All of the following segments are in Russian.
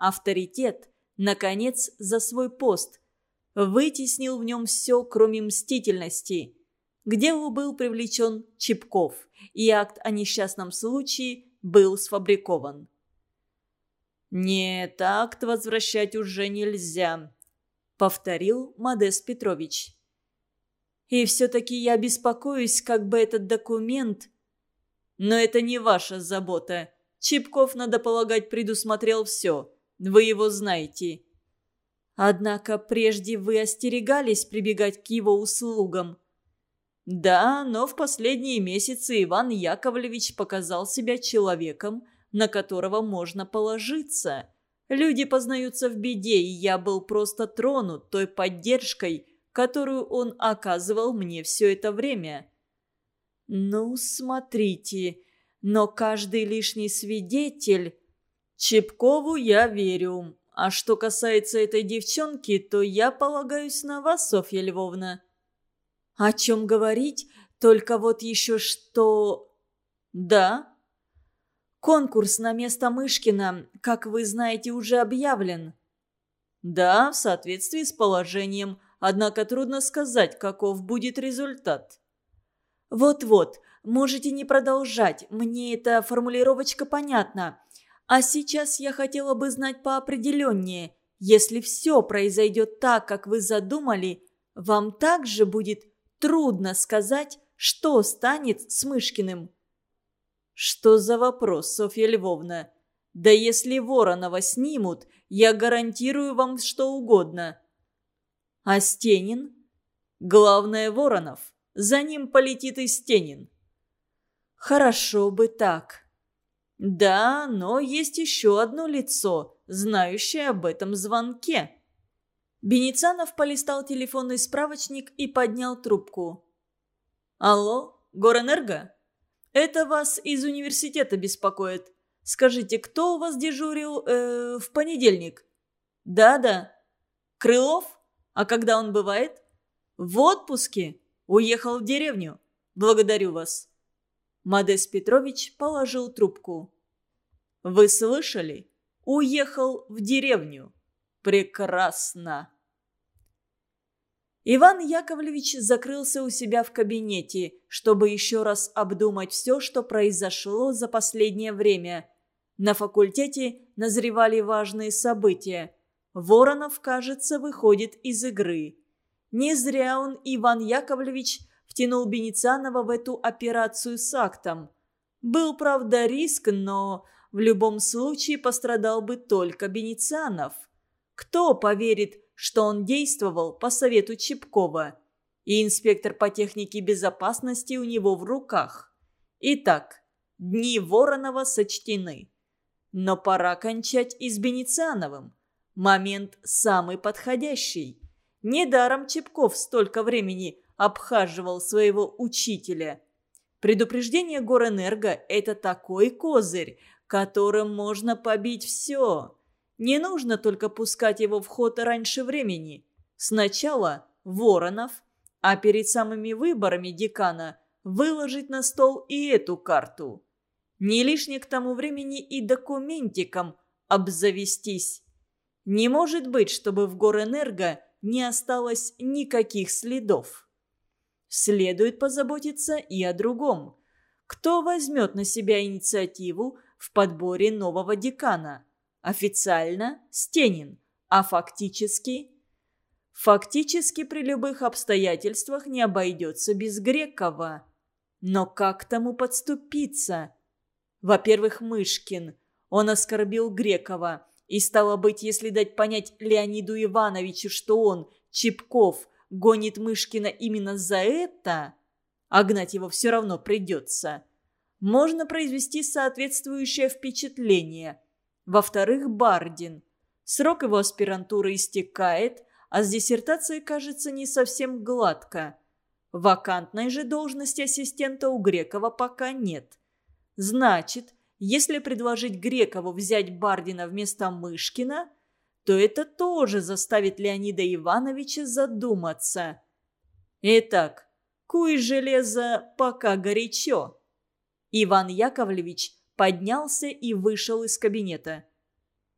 авторитет, наконец, за свой пост. Вытеснил в нем все, кроме мстительности. К делу был привлечен Чепков, и акт о несчастном случае был сфабрикован. «Нет, акт возвращать уже нельзя», — повторил Модест Петрович. «И все-таки я беспокоюсь, как бы этот документ...» «Но это не ваша забота. Чипков, надо полагать, предусмотрел все. Вы его знаете». «Однако прежде вы остерегались прибегать к его услугам». «Да, но в последние месяцы Иван Яковлевич показал себя человеком, на которого можно положиться. Люди познаются в беде, и я был просто тронут той поддержкой, которую он оказывал мне все это время. Ну, смотрите, но каждый лишний свидетель... Чепкову я верю. А что касается этой девчонки, то я полагаюсь на вас, Софья Львовна. О чем говорить? Только вот еще что... Да, Конкурс на место Мышкина, как вы знаете, уже объявлен». «Да, в соответствии с положением, однако трудно сказать, каков будет результат». «Вот-вот, можете не продолжать, мне эта формулировочка понятна. А сейчас я хотела бы знать поопределеннее. Если все произойдет так, как вы задумали, вам также будет трудно сказать, что станет с Мышкиным». «Что за вопрос, Софья Львовна? Да если Воронова снимут, я гарантирую вам что угодно». «А Стенин?» «Главное, Воронов. За ним полетит и Стенин». «Хорошо бы так». «Да, но есть еще одно лицо, знающее об этом звонке». Беницанов полистал телефонный справочник и поднял трубку. «Алло, Горэнерго?» Это вас из университета беспокоит. Скажите, кто у вас дежурил э, в понедельник? Да-да. Крылов? А когда он бывает? В отпуске. Уехал в деревню. Благодарю вас. Модес Петрович положил трубку. Вы слышали? Уехал в деревню. Прекрасно. Иван Яковлевич закрылся у себя в кабинете, чтобы еще раз обдумать все, что произошло за последнее время. На факультете назревали важные события. Воронов, кажется, выходит из игры. Не зря он, Иван Яковлевич, втянул Беницанова в эту операцию с актом. Был, правда, риск, но в любом случае пострадал бы только Беницанов. Кто поверит, что он действовал по совету Чепкова, и инспектор по технике безопасности у него в руках. Итак, дни Воронова сочтены. Но пора кончать и с Беницановым. Момент самый подходящий. Недаром Чепков столько времени обхаживал своего учителя. Предупреждение Горэнерго – это такой козырь, которым можно побить все. Не нужно только пускать его в ход раньше времени. Сначала Воронов, а перед самыми выборами декана выложить на стол и эту карту. Не лишне к тому времени и документиком обзавестись. Не может быть, чтобы в Горэнерго не осталось никаких следов. Следует позаботиться и о другом. Кто возьмет на себя инициативу в подборе нового декана – Официально Стенин, а фактически... Фактически при любых обстоятельствах не обойдется без Грекова. Но как тому подступиться? Во-первых, Мышкин. Он оскорбил Грекова. И стало быть, если дать понять Леониду Ивановичу, что он, Чепков, гонит Мышкина именно за это, а гнать его все равно придется, можно произвести соответствующее впечатление – во-вторых, Бардин. Срок его аспирантуры истекает, а с диссертацией, кажется, не совсем гладко. Вакантной же должности ассистента у Грекова пока нет. Значит, если предложить Грекову взять Бардина вместо Мышкина, то это тоже заставит Леонида Ивановича задуматься. Итак, куй железо пока горячо. Иван Яковлевич поднялся и вышел из кабинета.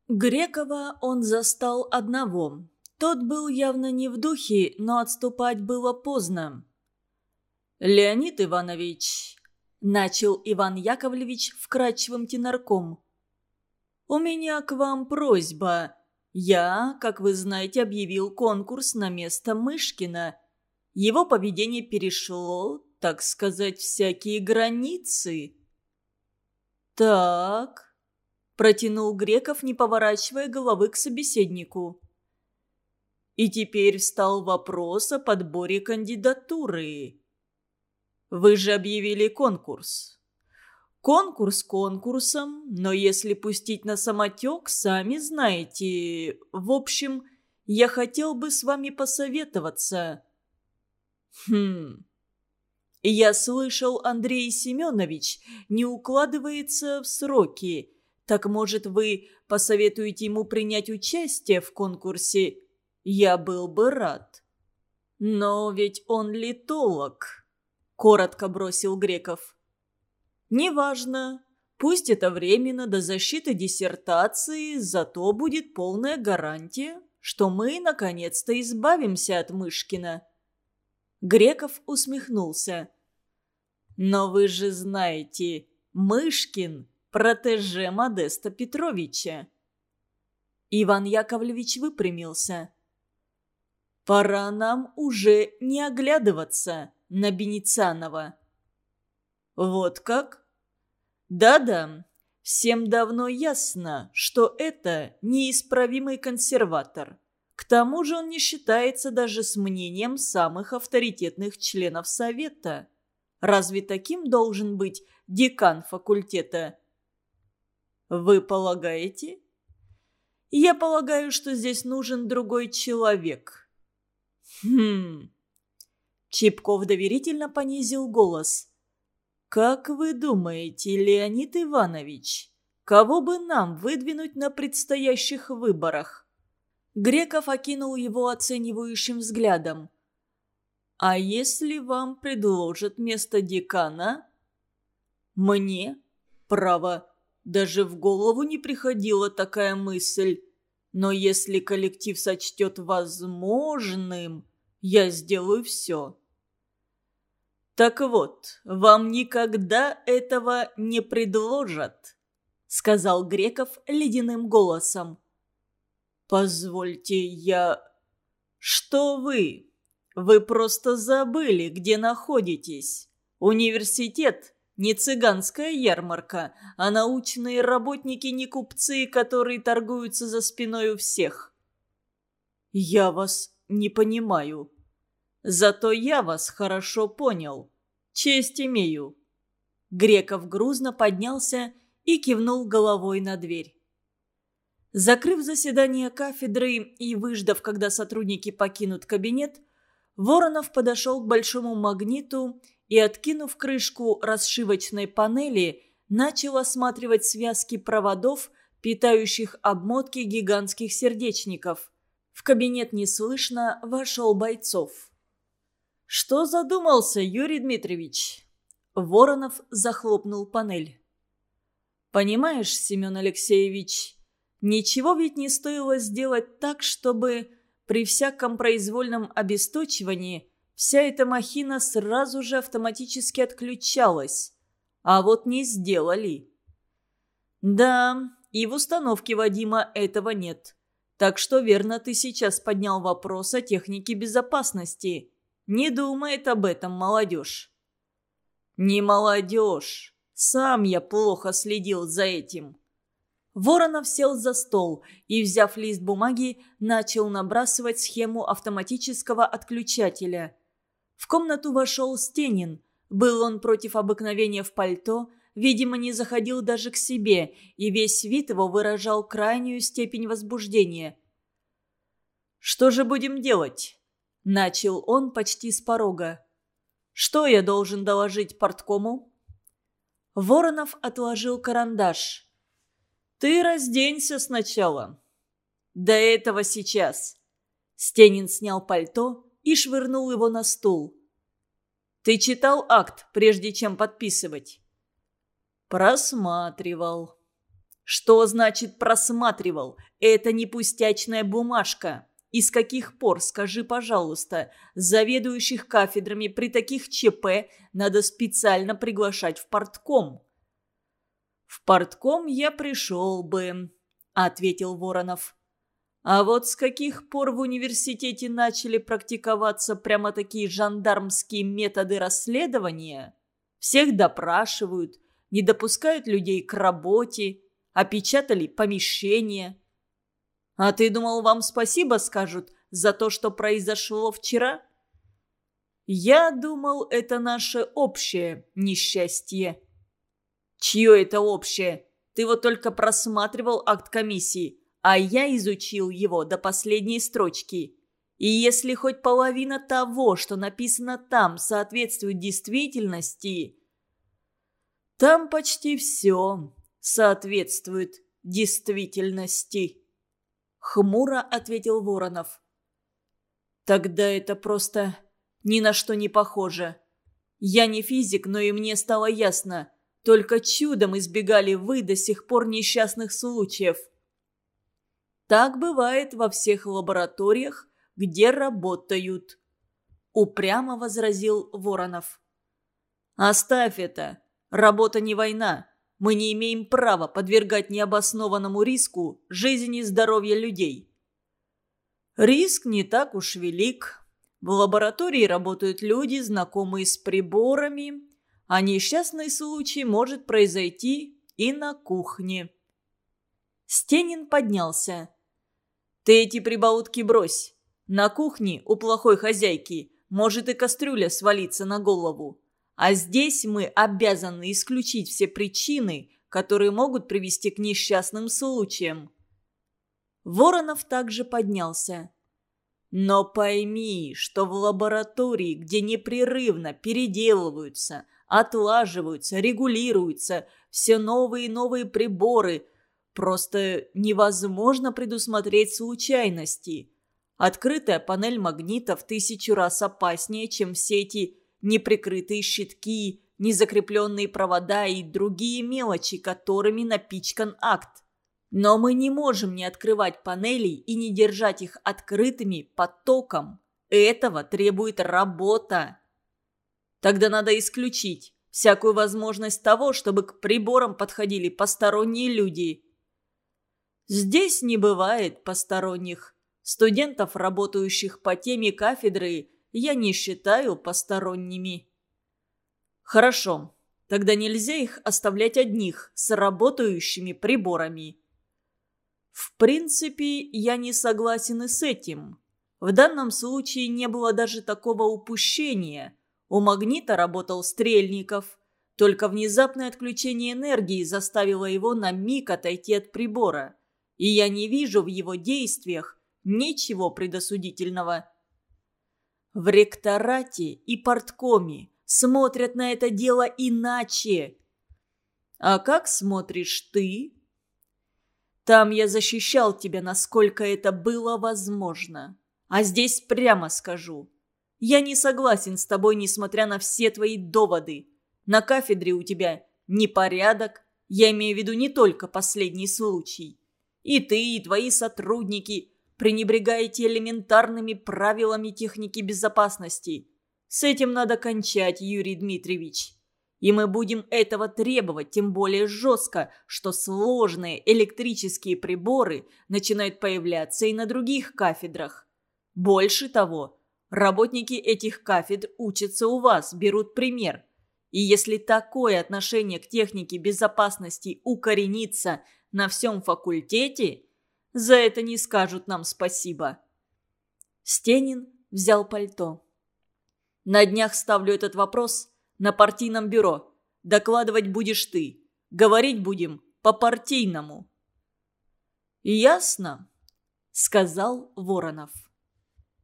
Грекова он застал одного. Тот был явно не в духе, но отступать было поздно. «Леонид Иванович», — начал Иван Яковлевич вкрадчивым тенорком, — «у меня к вам просьба. Я, как вы знаете, объявил конкурс на место Мышкина. Его поведение перешло, так сказать, всякие границы». «Так», — протянул Греков, не поворачивая головы к собеседнику. И теперь встал вопрос о подборе кандидатуры. Вы же объявили конкурс. Конкурс конкурсом, но если пустить на самотек, сами знаете. В общем, я хотел бы с вами посоветоваться. Хм. Я слышал, Андрей Семенович не укладывается в сроки. Так, может, вы посоветуете ему принять участие в конкурсе я был бы рад. Но ведь он литолог, коротко бросил Греков. Неважно. Пусть это временно до защиты диссертации, зато будет полная гарантия, что мы наконец-то избавимся от Мышкина. Греков усмехнулся. «Но вы же знаете, Мышкин – протеже Модеста Петровича». Иван Яковлевич выпрямился. Пора нам уже не оглядываться на Беницанова. Вот как? Да-да, всем давно ясно, что это неисправимый консерватор. К тому же он не считается даже с мнением самых авторитетных членов Совета. Разве таким должен быть декан факультета? Вы полагаете? Я полагаю, что здесь нужен другой человек – «Хм...» Чипков доверительно понизил голос. «Как вы думаете, Леонид Иванович, кого бы нам выдвинуть на предстоящих выборах?» Греков окинул его оценивающим взглядом. «А если вам предложат место декана?» «Мне? Право, даже в голову не приходила такая мысль. Но если коллектив сочтет возможным...» Я сделаю все. Так вот, вам никогда этого не предложат, сказал Греков ледяным голосом. Позвольте, я... Что вы? Вы просто забыли, где находитесь. Университет не цыганская ярмарка, а научные работники не купцы, которые торгуются за спиной у всех. Я вас не понимаю. Зато я вас хорошо понял. Честь имею». Греков грузно поднялся и кивнул головой на дверь. Закрыв заседание кафедры и выждав, когда сотрудники покинут кабинет, Воронов подошел к большому магниту и, откинув крышку расшивочной панели, начал осматривать связки проводов, питающих обмотки гигантских сердечников. В кабинет неслышно вошел Бойцов. «Что задумался, Юрий Дмитриевич?» Воронов захлопнул панель. «Понимаешь, Семен Алексеевич, ничего ведь не стоило сделать так, чтобы при всяком произвольном обесточивании вся эта махина сразу же автоматически отключалась. А вот не сделали». «Да, и в установке Вадима этого нет. Так что верно ты сейчас поднял вопрос о технике безопасности». Не думает об этом молодежь. Не молодежь. Сам я плохо следил за этим. Воронов сел за стол и, взяв лист бумаги, начал набрасывать схему автоматического отключателя. В комнату вошел Стенин. Был он против обыкновения в пальто, видимо, не заходил даже к себе, и весь вид его выражал крайнюю степень возбуждения. «Что же будем делать?» Начал он почти с порога. «Что я должен доложить порткому?» Воронов отложил карандаш. «Ты разденься сначала». «До этого сейчас». Стенин снял пальто и швырнул его на стул. «Ты читал акт, прежде чем подписывать?» «Просматривал». Что значит просматривал? Это не пустячная бумажка. И с каких пор, скажи, пожалуйста, заведующих кафедрами при таких ЧП надо специально приглашать в портком? В портком я пришел бы, ответил Воронов. А вот с каких пор в университете начали практиковаться прямо такие жандармские методы расследования? Всех допрашивают, не допускают людей к работе, опечатали помещения. А ты думал, вам спасибо скажут за то, что произошло вчера? Я думал, это наше общее несчастье. Чье это общее? Ты вот только просматривал акт комиссии а я изучил его до последней строчки. И если хоть половина того, что написано там, соответствует действительности, там почти все соответствует действительности. Хмуро ответил Воронов. Тогда это просто ни на что не похоже. Я не физик, но и мне стало ясно. Только чудом избегали вы до сих пор несчастных случаев. Так бывает во всех лабораториях, где работают. Упрямо возразил Воронов. Оставь это. Работа не война. Мы не имеем права подвергать необоснованному риску жизни и здоровья людей. Риск не так уж велик. В лаборатории работают люди, знакомые с приборами, а несчастный случай может произойти и на кухне. Стенин поднялся. «Ты эти прибаутки брось. На кухне у плохой хозяйки может и кастрюля свалиться на голову. А здесь мы обязаны исключить все причины, которые могут привести к несчастным случаям». Воронов также поднялся. Но пойми, что в лаборатории, где непрерывно переделываются, отлаживаются, регулируются все новые и новые приборы, Просто невозможно предусмотреть случайности. Открытая панель магнита в тысячу раз опаснее, чем все эти неприкрытые щитки, незакрепленные провода и другие мелочи, которыми напичкан акт. Но мы не можем не открывать панели и не держать их открытыми потоком. Этого требует работа. Тогда надо исключить всякую возможность того, чтобы к приборам подходили посторонние люди. Здесь не бывает посторонних. Студентов, работающих по теме кафедры, я не считаю посторонними. Хорошо, тогда нельзя их оставлять одних с работающими приборами. В принципе, я не согласен и с этим. В данном случае не было даже такого упущения. У магнита работал Стрельников. Только внезапное отключение энергии заставило его на миг отойти от прибора и я не вижу в его действиях ничего предосудительного. В ректорате и порткоме смотрят на это дело иначе. А как смотришь ты? Там я защищал тебя, насколько это было возможно. А здесь прямо скажу. Я не согласен с тобой, несмотря на все твои доводы. На кафедре у тебя непорядок. Я имею в виду не только последний случай. И ты, и твои сотрудники пренебрегаете элементарными правилами техники безопасности. С этим надо кончать, Юрий Дмитриевич. И мы будем этого требовать, тем более жестко, что сложные электрические приборы начинают появляться и на других кафедрах. Больше того, работники этих кафедр учатся у вас, берут пример. И если такое отношение к технике безопасности укоренится на всем факультете, за это не скажут нам спасибо. Стенин взял пальто. На днях ставлю этот вопрос на партийном бюро. Докладывать будешь ты. Говорить будем по-партийному. «Ясно», — сказал Воронов.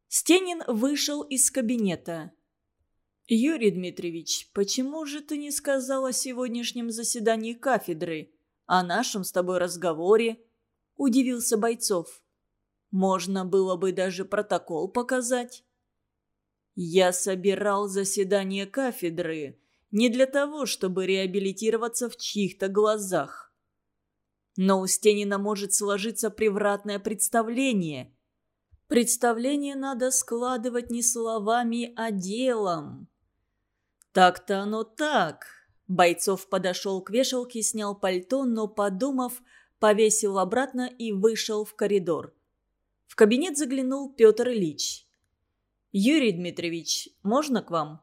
Стенин вышел из кабинета. «Юрий Дмитриевич, почему же ты не сказал о сегодняшнем заседании кафедры?» о нашем с тобой разговоре», – удивился Бойцов. «Можно было бы даже протокол показать». «Я собирал заседание кафедры не для того, чтобы реабилитироваться в чьих-то глазах». Но у Стенина может сложиться превратное представление. Представление надо складывать не словами, а делом. Так-то оно так. Бойцов подошел к вешалке, снял пальто, но, подумав, повесил обратно и вышел в коридор. В кабинет заглянул Петр Ильич. «Юрий Дмитриевич, можно к вам?»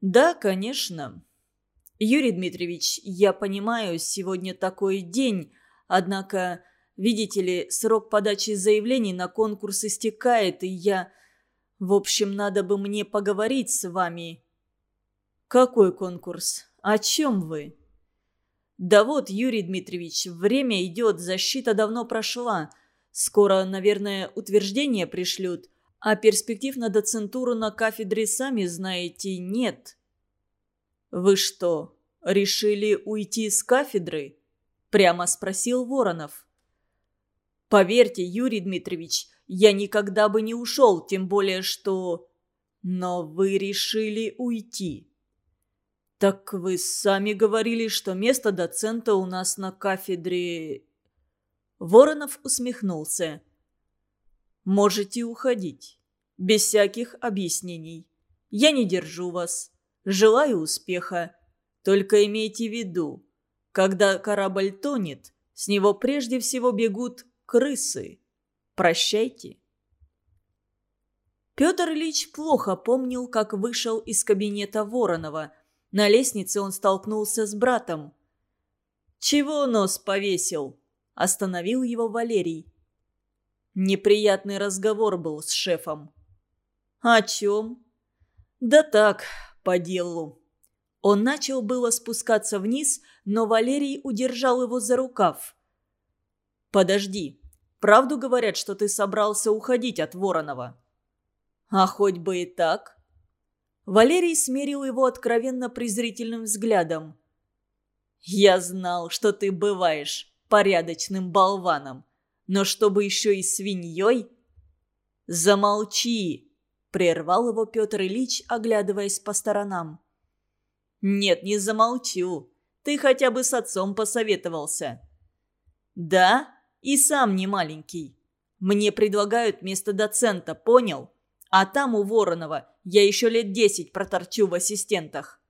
«Да, конечно». «Юрий Дмитриевич, я понимаю, сегодня такой день, однако, видите ли, срок подачи заявлений на конкурс истекает, и я... В общем, надо бы мне поговорить с вами». «Какой конкурс? О чем вы?» «Да вот, Юрий Дмитриевич, время идет, защита давно прошла. Скоро, наверное, утверждение пришлют. А перспектив на доцентуру на кафедре, сами знаете, нет. «Вы что, решили уйти с кафедры?» – прямо спросил Воронов. «Поверьте, Юрий Дмитриевич, я никогда бы не ушел, тем более что...» «Но вы решили уйти». «Так вы сами говорили, что место доцента у нас на кафедре...» Воронов усмехнулся. Можете уходить. Без всяких объяснений. Я не держу вас. Желаю успеха. Только имейте в виду, когда корабль тонет, с него прежде всего бегут крысы. Прощайте. Петр Ильич плохо помнил, как вышел из кабинета Воронова. На лестнице он столкнулся с братом. «Чего нос повесил?» – остановил его Валерий. Неприятный разговор был с шефом. «О чем?» «Да так, по делу». Он начал было спускаться вниз, но Валерий удержал его за рукав. «Подожди. Правду говорят, что ты собрался уходить от Воронова?» «А хоть бы и так». Валерий смерил его откровенно презрительным взглядом. «Я знал, что ты бываешь порядочным болваном. Но чтобы еще и свиньей? Замолчи! Прервал его Петр Ильич, оглядываясь по сторонам. «Нет, не замолчу. Ты хотя бы с отцом посоветовался». «Да? И сам не маленький. Мне предлагают место доцента, понял? А там у Воронова я еще лет десять проторчу в ассистентах».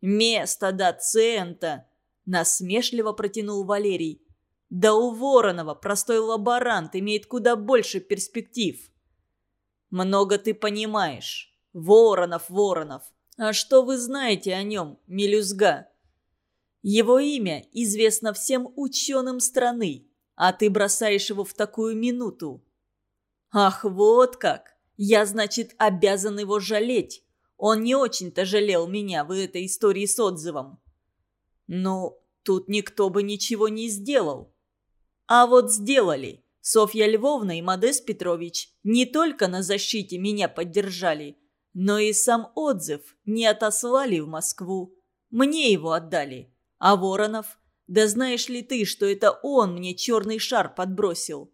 «Место доцента!» – насмешливо протянул Валерий. Да у Воронова простой лаборант имеет куда больше перспектив. Много ты понимаешь. Воронов, Воронов. А что вы знаете о нем, мелюзга? Его имя известно всем ученым страны, а ты бросаешь его в такую минуту. Ах, вот как! Я, значит, обязан его жалеть. Он не очень-то жалел меня в этой истории с отзывом. Ну, тут никто бы ничего не сделал. А вот сделали. Софья Львовна и Модест Петрович не только на защите меня поддержали, но и сам отзыв не отослали в Москву. Мне его отдали. А Воронов? Да знаешь ли ты, что это он мне черный шар подбросил?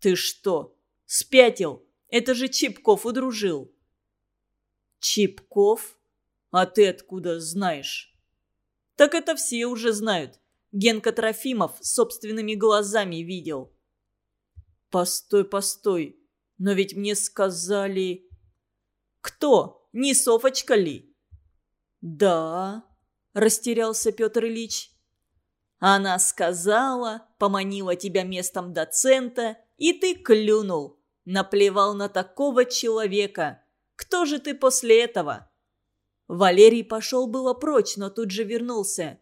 Ты что, спятил? Это же Чипков удружил. Чипков? А ты откуда знаешь? Так это все уже знают. Генка Трофимов собственными глазами видел. «Постой, постой, но ведь мне сказали...» «Кто? Не Софочка ли?» «Да», – растерялся Петр Ильич. «Она сказала, поманила тебя местом доцента, и ты клюнул, наплевал на такого человека. Кто же ты после этого?» Валерий пошел было прочь, но тут же вернулся.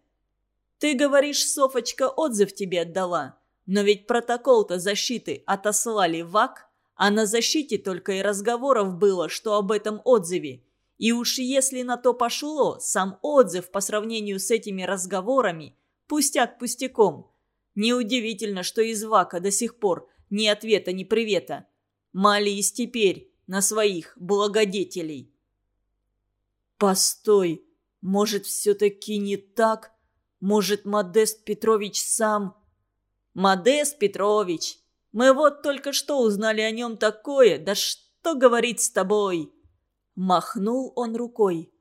Ты говоришь, Софочка отзыв тебе отдала. Но ведь протокол-то защиты отослали в АК, а на защите только и разговоров было, что об этом отзыве. И уж если на то пошло, сам отзыв по сравнению с этими разговорами – пустяк пустяком. Неудивительно, что из ВАКа до сих пор ни ответа, ни привета. Молись теперь на своих благодетелей. Постой, может, все-таки не так? Может, Модест Петрович сам... Модест Петрович! Мы вот только что узнали о нем такое, да что говорить с тобой!» Махнул он рукой.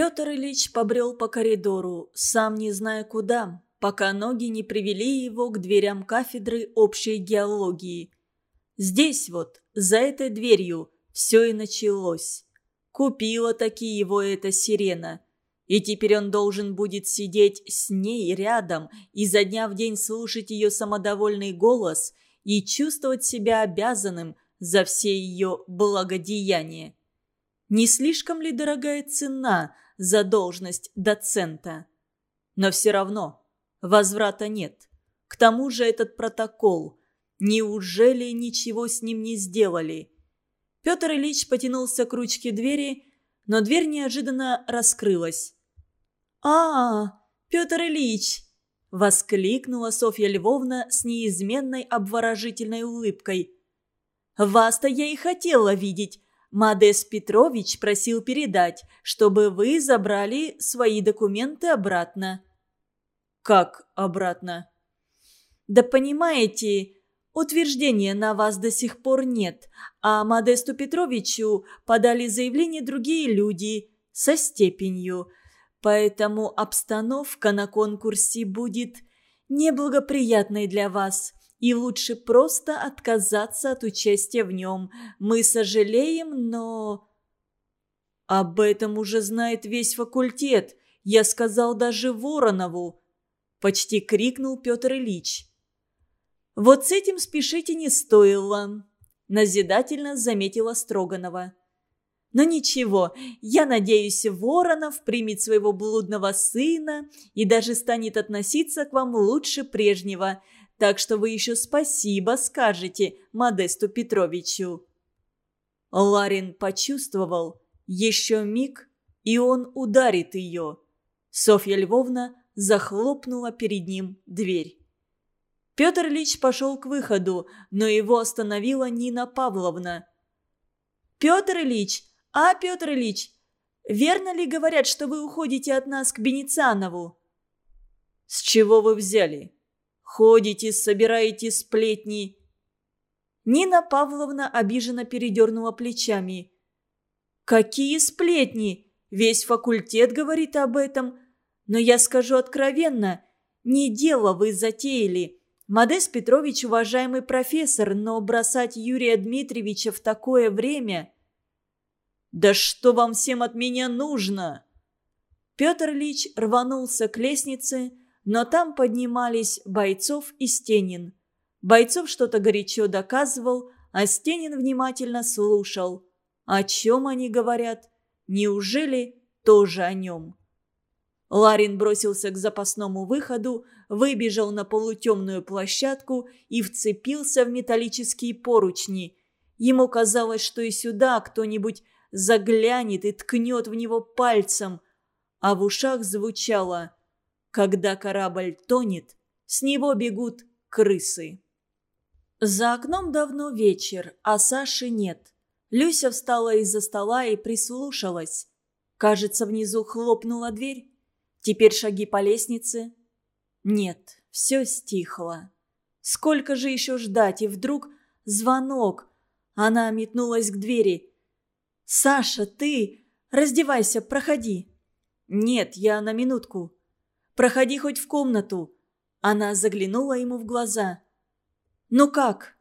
Петр Ильич побрел по коридору, сам не зная куда. пока ноги не привели его к дверям кафедры общей геологии. Здесь вот, за этой дверью, все и началось. Купила таки его эта сирена. И теперь он должен будет сидеть с ней рядом и за дня в день слушать ее самодовольный голос и чувствовать себя обязанным за все ее благодеяния. Не слишком ли дорогая цена за должность доцента? Но все равно возврата нет. К тому же этот протокол. Неужели ничего с ним не сделали? Петр Ильич потянулся к ручке двери, но дверь неожиданно раскрылась. «А, Петр Ильич!» – воскликнула Софья Львовна с неизменной обворожительной улыбкой. «Вас-то я и хотела видеть. Мадес Петрович просил передать, чтобы вы забрали свои документы обратно». «Как обратно?» «Да понимаете, утверждения на вас до сих пор нет, а Модесту Петровичу подали заявление другие люди со степенью. Поэтому обстановка на конкурсе будет неблагоприятной для вас, и лучше просто отказаться от участия в нем. Мы сожалеем, но...» «Об этом уже знает весь факультет. Я сказал даже Воронову!» Почти крикнул Петр Ильич. «Вот с этим спешить и не стоило», – назидательно заметила Строганова. Но ничего, я надеюсь, Воронов примет своего блудного сына и даже станет относиться к вам лучше прежнего. Так что вы еще спасибо скажете Модесту Петровичу». Ларин почувствовал еще миг, и он ударит ее. Софья Львовна захлопнула перед ним дверь. Петр Ильич пошел к выходу, но его остановила Нина Павловна. «Петр Ильич, «А, Петр Ильич, верно ли говорят, что вы уходите от нас к Беницанову?» «С чего вы взяли? Ходите, собираете сплетни?» Нина Павловна обиженно передернула плечами. «Какие сплетни? Весь факультет говорит об этом. Но я скажу откровенно, не дело вы затеяли. Модес Петрович уважаемый профессор, но бросать Юрия Дмитриевича в такое время...» «Да что вам всем от меня нужно?» Петр Ильич рванулся к лестнице, но там поднимались Бойцов и Стенин. Бойцов что-то горячо доказывал, а Стенин внимательно слушал. О чем они говорят? Неужели тоже о нем? Ларин бросился к запасному выходу, выбежал на полутемную площадку и вцепился в металлические поручни. Ему казалось, что и сюда кто-нибудь заглянет и ткнет в него пальцем. А в ушах звучало «Когда корабль тонет, с него бегут крысы». За окном давно вечер, а Саши нет. Люся встала из-за стола и прислушалась. Кажется, внизу хлопнула дверь. Теперь шаги по лестнице. Нет, все стихло. Сколько же еще ждать? И вдруг звонок. Она метнулась к двери. «Саша, ты! Раздевайся, проходи!» «Нет, я на минутку». «Проходи хоть в комнату». Она заглянула ему в глаза. «Ну как?»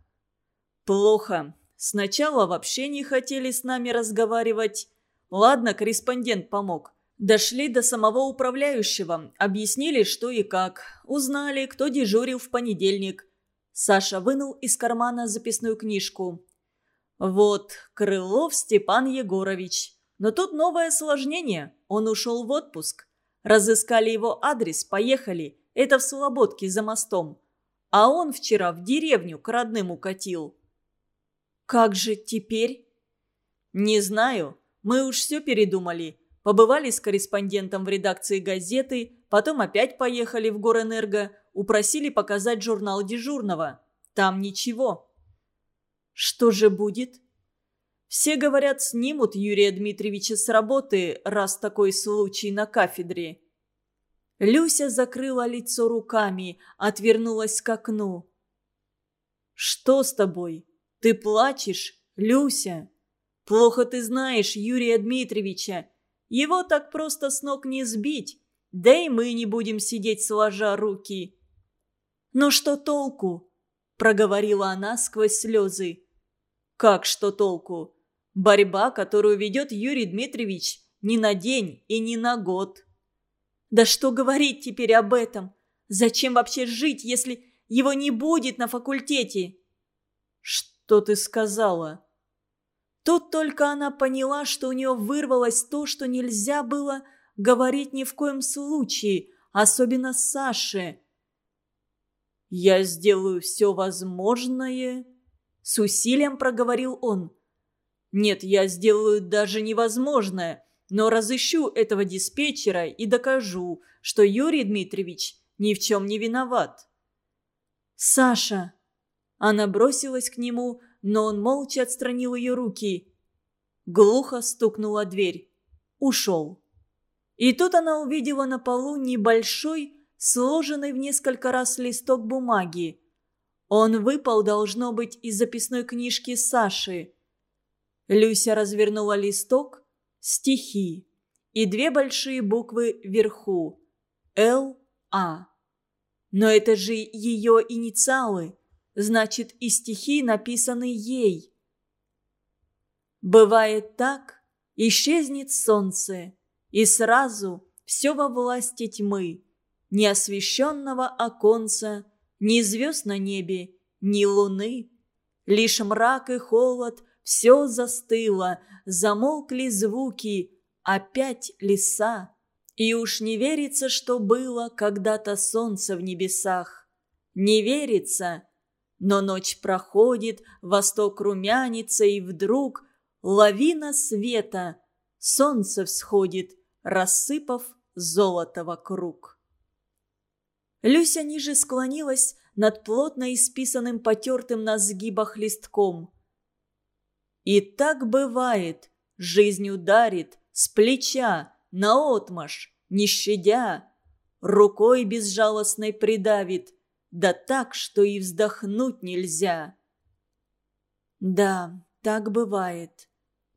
«Плохо. Сначала вообще не хотели с нами разговаривать. Ладно, корреспондент помог. Дошли до самого управляющего, объяснили, что и как. Узнали, кто дежурил в понедельник». Саша вынул из кармана записную книжку. Вот, Крылов Степан Егорович. Но тут новое осложнение. Он ушел в отпуск. Разыскали его адрес, поехали. Это в Слободке за мостом. А он вчера в деревню к родным укатил. Как же теперь? Не знаю. Мы уж все передумали. Побывали с корреспондентом в редакции газеты, потом опять поехали в Горэнерго, упросили показать журнал дежурного. Там ничего. Что же будет? Все, говорят, снимут Юрия Дмитриевича с работы, раз такой случай на кафедре. Люся закрыла лицо руками, отвернулась к окну. «Что с тобой? Ты плачешь, Люся? Плохо ты знаешь Юрия Дмитриевича. Его так просто с ног не сбить. Да и мы не будем сидеть сложа руки». «Но что толку?» – проговорила она сквозь слезы. «Как что толку? Борьба, которую ведет Юрий Дмитриевич, не на день и не на год». «Да что говорить теперь об этом? Зачем вообще жить, если его не будет на факультете?» «Что ты сказала?» Тут только она поняла, что у нее вырвалось то, что нельзя было говорить ни в коем случае, особенно Саше. «Я сделаю все возможное», — с усилием проговорил он. «Нет, я сделаю даже невозможное, но разыщу этого диспетчера и докажу, что Юрий Дмитриевич ни в чем не виноват». «Саша!» Она бросилась к нему, но он молча отстранил ее руки. Глухо стукнула дверь. Ушел. И тут она увидела на полу небольшой, сложенный в несколько раз листок бумаги. Он выпал, должно быть, из записной книжки Саши. Люся развернула листок, стихи и две большие буквы вверху. Л-А. Но это же ее инициалы. Значит, и стихи написаны ей. Бывает так, исчезнет солнце, и сразу все во власти тьмы. Ни освещенного оконца, ни звезд на небе, ни луны. Лишь мрак и холод, все застыло, замолкли звуки, опять леса. И уж не верится, что было когда-то солнце в небесах. Не верится, но ночь проходит, восток румянится, и вдруг лавина света, солнце всходит, рассыпав золото вокруг. Люся ниже склонилась над плотно исписанным потертым на сгибах листком. И так бывает, жизнь ударит с плеча, наотмашь, не щадя, рукой безжалостной придавит, да так, что и вздохнуть нельзя. Да, так бывает.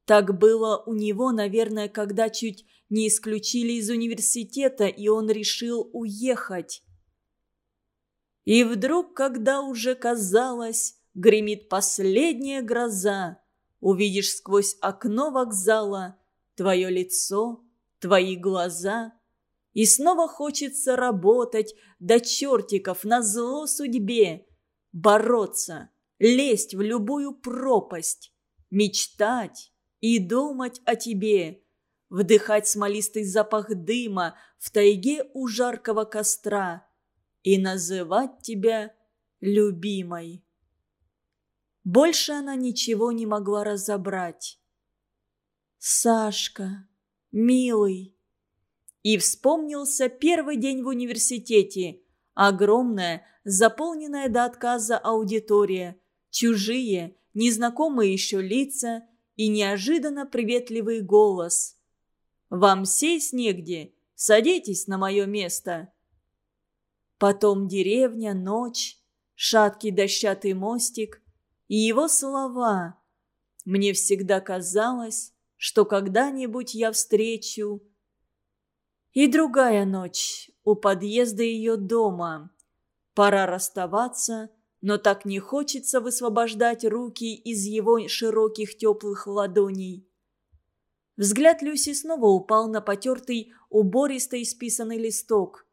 Так было у него, наверное, когда чуть не исключили из университета, и он решил уехать. И вдруг, когда уже казалось, гремит последняя гроза, увидишь сквозь окно вокзала твое лицо, твои глаза — и снова хочется работать до чертиков на зло судьбе, бороться, лезть в любую пропасть, мечтать и думать о тебе, вдыхать смолистый запах дыма в тайге у жаркого костра и называть тебя любимой. Больше она ничего не могла разобрать. «Сашка, милый!» И вспомнился первый день в университете. Огромная, заполненная до отказа аудитория. Чужие, незнакомые еще лица и неожиданно приветливый голос. «Вам сесть негде? Садитесь на мое место». Потом деревня, ночь, шаткий дощатый мостик и его слова. Мне всегда казалось, что когда-нибудь я встречу и другая ночь у подъезда ее дома. Пора расставаться, но так не хочется высвобождать руки из его широких теплых ладоней. Взгляд Люси снова упал на потертый, убористо исписанный листок.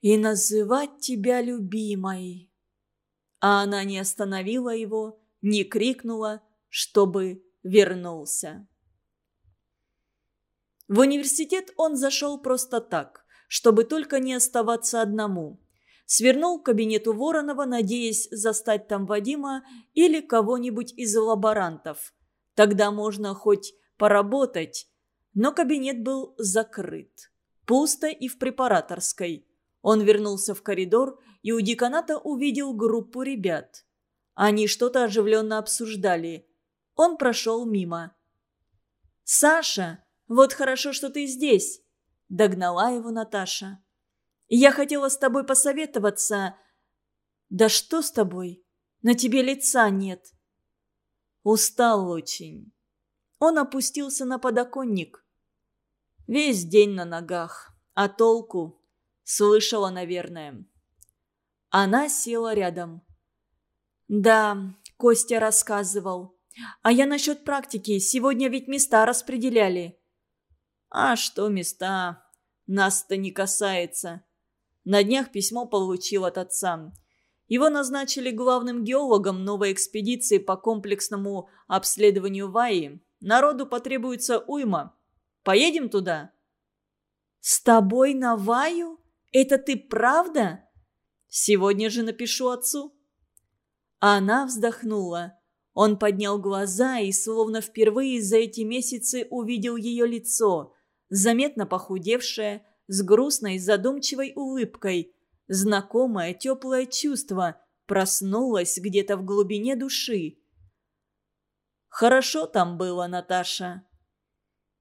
«И называть тебя любимой». А она не остановила его, не крикнула, чтобы вернулся. В университет он зашел просто так, чтобы только не оставаться одному. Свернул к кабинету Воронова, надеясь застать там Вадима или кого-нибудь из лаборантов. Тогда можно хоть поработать. Но кабинет был закрыт. Пусто и в препараторской. Он вернулся в коридор и у деканата увидел группу ребят. Они что-то оживленно обсуждали. Он прошел мимо. «Саша!» Вот хорошо, что ты здесь!» – догнала его Наташа. «Я хотела с тобой посоветоваться...» «Да что с тобой? На тебе лица нет». «Устал очень». Он опустился на подоконник. Весь день на ногах. А толку? Слышала, наверное. Она села рядом. «Да, Костя рассказывал. А я насчет практики. Сегодня ведь места распределяли». «А что места? Нас-то не касается». На днях письмо получил от отца. Его назначили главным геологом новой экспедиции по комплексному обследованию Ваи. Народу потребуется уйма. Поедем туда?» «С тобой на Ваю? Это ты правда?» «Сегодня же напишу отцу». Она вздохнула. Он поднял глаза и, словно впервые за эти месяцы, увидел ее лицо, заметно похудевшее, с грустной, задумчивой улыбкой. Знакомое теплое чувство проснулось где-то в глубине души. «Хорошо там было, Наташа».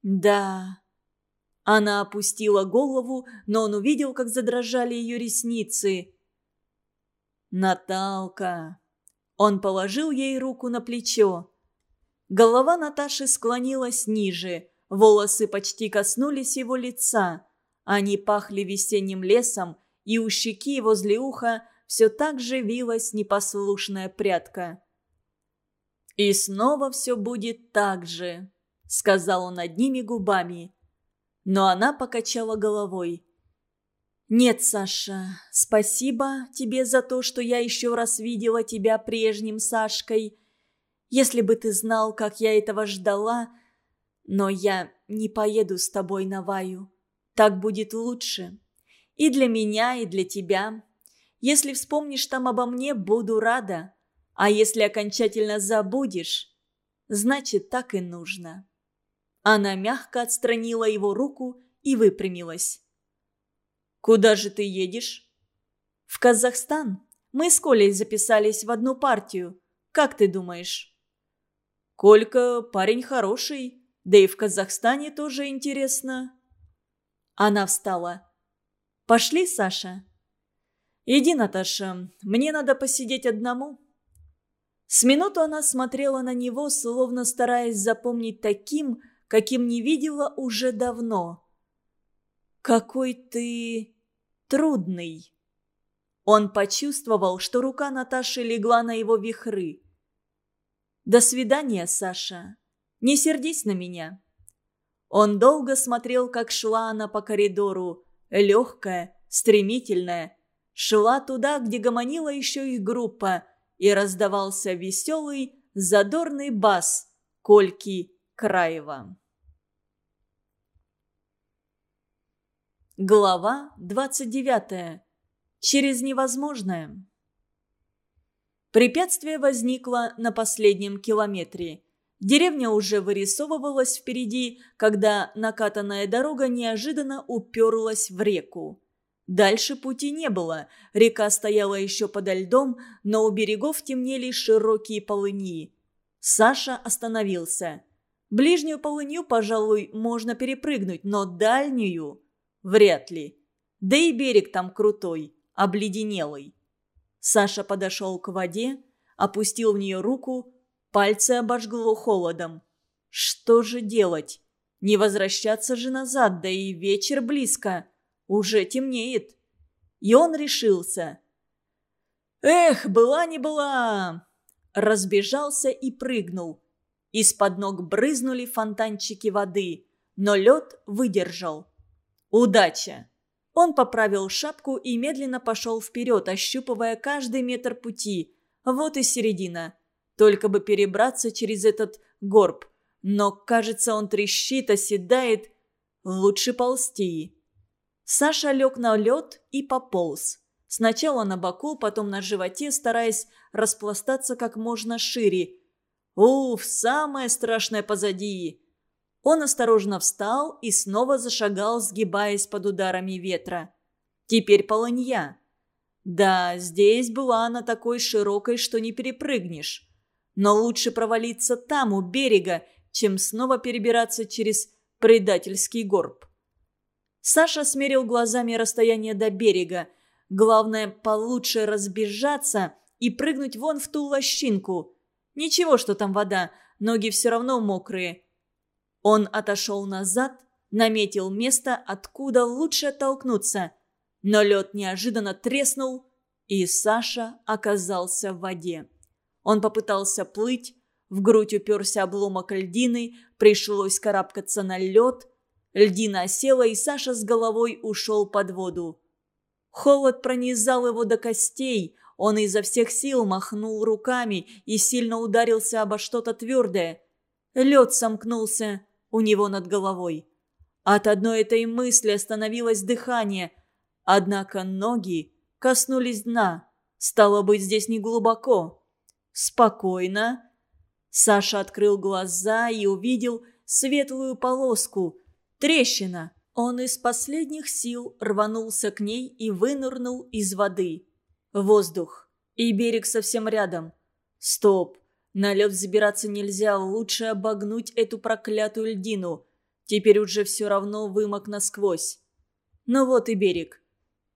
«Да». Она опустила голову, но он увидел, как задрожали ее ресницы. «Наталка». Он положил ей руку на плечо. Голова Наташи склонилась ниже, волосы почти коснулись его лица. Они пахли весенним лесом, и у щеки возле уха все так же вилась непослушная прядка. «И снова все будет так же», — сказал он одними губами. Но она покачала головой. «Нет, Саша, спасибо тебе за то, что я еще раз видела тебя прежним Сашкой. Если бы ты знал, как я этого ждала, но я не поеду с тобой на Ваю. Так будет лучше. И для меня, и для тебя. Если вспомнишь там обо мне, буду рада. А если окончательно забудешь, значит, так и нужно». Она мягко отстранила его руку и выпрямилась. «Куда же ты едешь?» «В Казахстан. Мы с Колей записались в одну партию. Как ты думаешь?» «Колька парень хороший, да и в Казахстане тоже интересно». Она встала. «Пошли, Саша?» «Иди, Наташа, мне надо посидеть одному». С минуту она смотрела на него, словно стараясь запомнить таким, каким не видела уже давно. «Какой ты трудный!» Он почувствовал, что рука Наташи легла на его вихры. «До свидания, Саша. Не сердись на меня». Он долго смотрел, как шла она по коридору, легкая, стремительная. Шла туда, где гомонила еще их группа, и раздавался веселый, задорный бас Кольки Краева. Глава 29. Через невозможное. Препятствие возникло на последнем километре. Деревня уже вырисовывалась впереди, когда накатанная дорога неожиданно уперлась в реку. Дальше пути не было, река стояла еще подо льдом, но у берегов темнели широкие полыни. Саша остановился. Ближнюю полынью, пожалуй, можно перепрыгнуть, но дальнюю Вряд ли. Да и берег там крутой, обледенелый. Саша подошел к воде, опустил в нее руку, пальцы обожгло холодом. Что же делать? Не возвращаться же назад, да и вечер близко. Уже темнеет. И он решился. «Эх, была не была!» Разбежался и прыгнул. Из-под ног брызнули фонтанчики воды, но лед выдержал. Удача! Он поправил шапку и медленно пошел вперед, ощупывая каждый метр пути. Вот и середина. Только бы перебраться через этот горб. Но, кажется, он трещит, оседает. Лучше ползти. Саша лег на лед и пополз. Сначала на боку, потом на животе, стараясь распластаться как можно шире. Уф, самое страшное позади. Он осторожно встал и снова зашагал, сгибаясь под ударами ветра. Теперь полынья. Да, здесь была она такой широкой, что не перепрыгнешь. Но лучше провалиться там, у берега, чем снова перебираться через предательский горб. Саша смерил глазами расстояние до берега. Главное, получше разбежаться и прыгнуть вон в ту лощинку. Ничего, что там вода, ноги все равно мокрые. Он отошел назад, наметил место, откуда лучше оттолкнуться. Но лед неожиданно треснул, и Саша оказался в воде. Он попытался плыть, в грудь уперся обломок льдины, пришлось карабкаться на лед. Льдина осела, и Саша с головой ушел под воду. Холод пронизал его до костей, он изо всех сил махнул руками и сильно ударился обо что-то твердое. Лед сомкнулся у него над головой. От одной этой мысли остановилось дыхание, однако ноги коснулись дна. Стало быть, здесь не глубоко. Спокойно. Саша открыл глаза и увидел светлую полоску. Трещина. Он из последних сил рванулся к ней и вынырнул из воды. Воздух. И берег совсем рядом. Стоп. На лед забираться нельзя, лучше обогнуть эту проклятую льдину. Теперь уже все равно вымок насквозь. Ну вот и берег.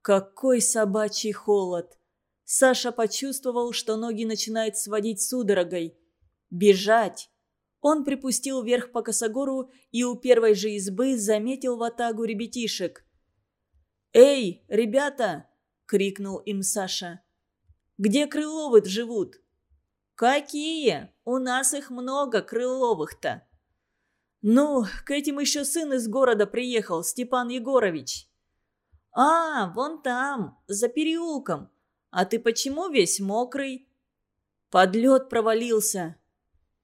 Какой собачий холод. Саша почувствовал, что ноги начинают сводить судорогой. Бежать. Он припустил вверх по косогору и у первой же избы заметил ватагу ребятишек. «Эй, ребята!» — крикнул им Саша. «Где Крыловы живут?» «Какие? У нас их много, Крыловых-то!» «Ну, к этим еще сын из города приехал, Степан Егорович». «А, вон там, за переулком. А ты почему весь мокрый?» «Подлет провалился.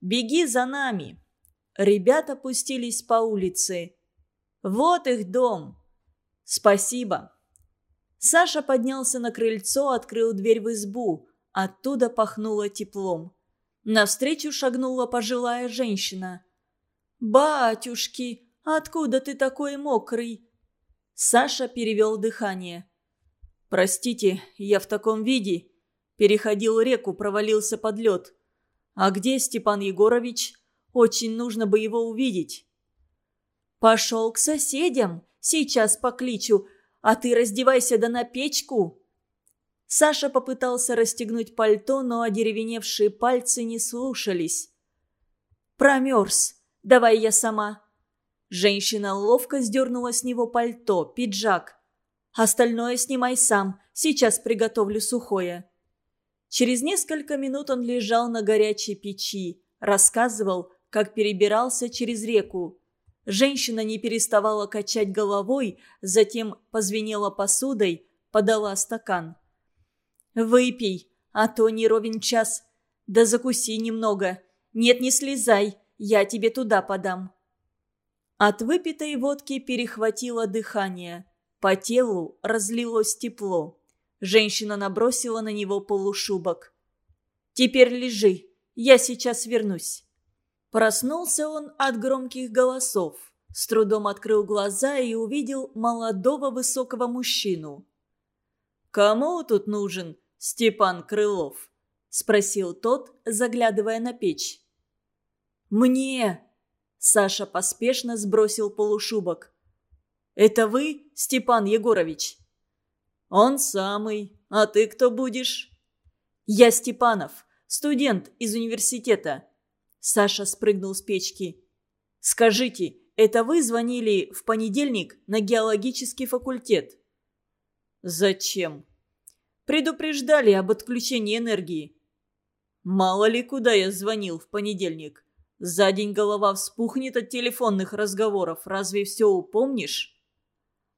Беги за нами!» Ребята пустились по улице. «Вот их дом!» «Спасибо!» Саша поднялся на крыльцо, открыл дверь в избу. Оттуда пахнуло теплом. Навстречу шагнула пожилая женщина. «Батюшки, откуда ты такой мокрый?» Саша перевел дыхание. «Простите, я в таком виде. Переходил реку, провалился под лед. «А где Степан Егорович? Очень нужно бы его увидеть». «Пошел к соседям. Сейчас покличу. А ты раздевайся да на печку». Саша попытался расстегнуть пальто, но одеревеневшие пальцы не слушались. «Промерз. Давай я сама». Женщина ловко сдернула с него пальто, пиджак. «Остальное снимай сам. Сейчас приготовлю сухое». Через несколько минут он лежал на горячей печи, рассказывал, как перебирался через реку. Женщина не переставала качать головой, затем позвенела посудой, подала стакан. «Выпей, а то не ровен час. Да закуси немного. Нет, не слезай, я тебе туда подам». От выпитой водки перехватило дыхание. По телу разлилось тепло. Женщина набросила на него полушубок. «Теперь лежи, я сейчас вернусь». Проснулся он от громких голосов. С трудом открыл глаза и увидел молодого высокого мужчину. «Кому тут нужен Степан Крылов?» – спросил тот, заглядывая на печь. «Мне!» – Саша поспешно сбросил полушубок. «Это вы, Степан Егорович?» «Он самый. А ты кто будешь?» «Я Степанов, студент из университета». Саша спрыгнул с печки. «Скажите, это вы звонили в понедельник на геологический факультет?» «Зачем?» «Предупреждали об отключении энергии». «Мало ли, куда я звонил в понедельник. За день голова вспухнет от телефонных разговоров. Разве все упомнишь?»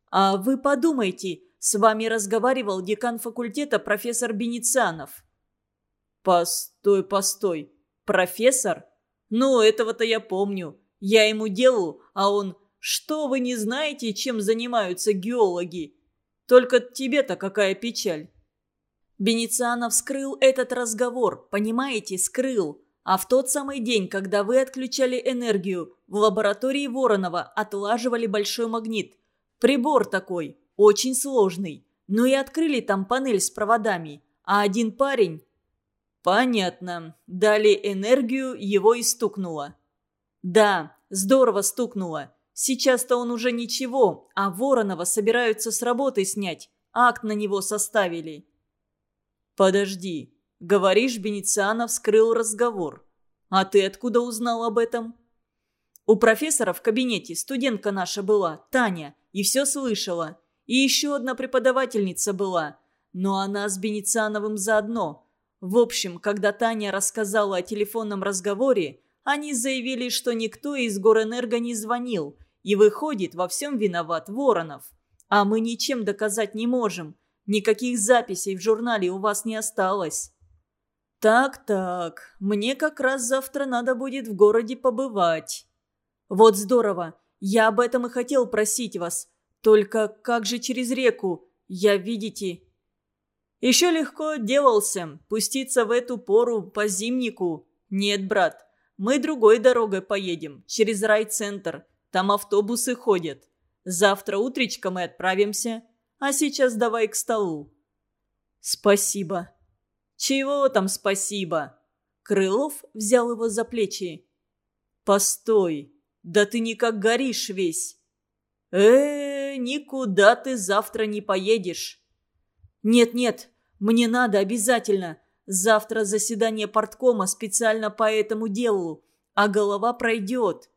«А вы подумайте, с вами разговаривал декан факультета профессор Бенецианов». «Постой, постой. Профессор? Ну, этого-то я помню. Я ему делал, а он... Что вы не знаете, чем занимаются геологи? Только тебе-то какая печаль». Бенецианов скрыл этот разговор, понимаете, скрыл. А в тот самый день, когда вы отключали энергию, в лаборатории Воронова отлаживали большой магнит. Прибор такой, очень сложный. Ну и открыли там панель с проводами. А один парень... Понятно. Дали энергию, его и стукнуло. Да, здорово стукнуло. Сейчас-то он уже ничего, а Воронова собираются с работы снять. Акт на него составили. Подожди. Говоришь, Бенецианов скрыл разговор. А ты откуда узнал об этом? У профессора в кабинете студентка наша была, Таня, и все слышала. И еще одна преподавательница была, но она с Беницановым заодно. В общем, когда Таня рассказала о телефонном разговоре, они заявили, что никто из Горэнерго не звонил, и выходит, во всем виноват Воронов. А мы ничем доказать не можем. Никаких записей в журнале у вас не осталось. Так-так, мне как раз завтра надо будет в городе побывать. Вот здорово. Я об этом и хотел просить вас. Только как же через реку? Я, видите... Еще легко делался пуститься в эту пору по зимнику. Нет, брат, мы другой дорогой поедем, через райцентр. Там автобусы ходят. Завтра утречком мы отправимся. А сейчас давай к столу. Спасибо. Чего там спасибо? Крылов взял его за плечи. Постой, да ты никак горишь весь. э, никуда ты завтра не поедешь. Нет-нет, мне надо обязательно. Завтра заседание порткома специально по этому делу, а голова пройдет.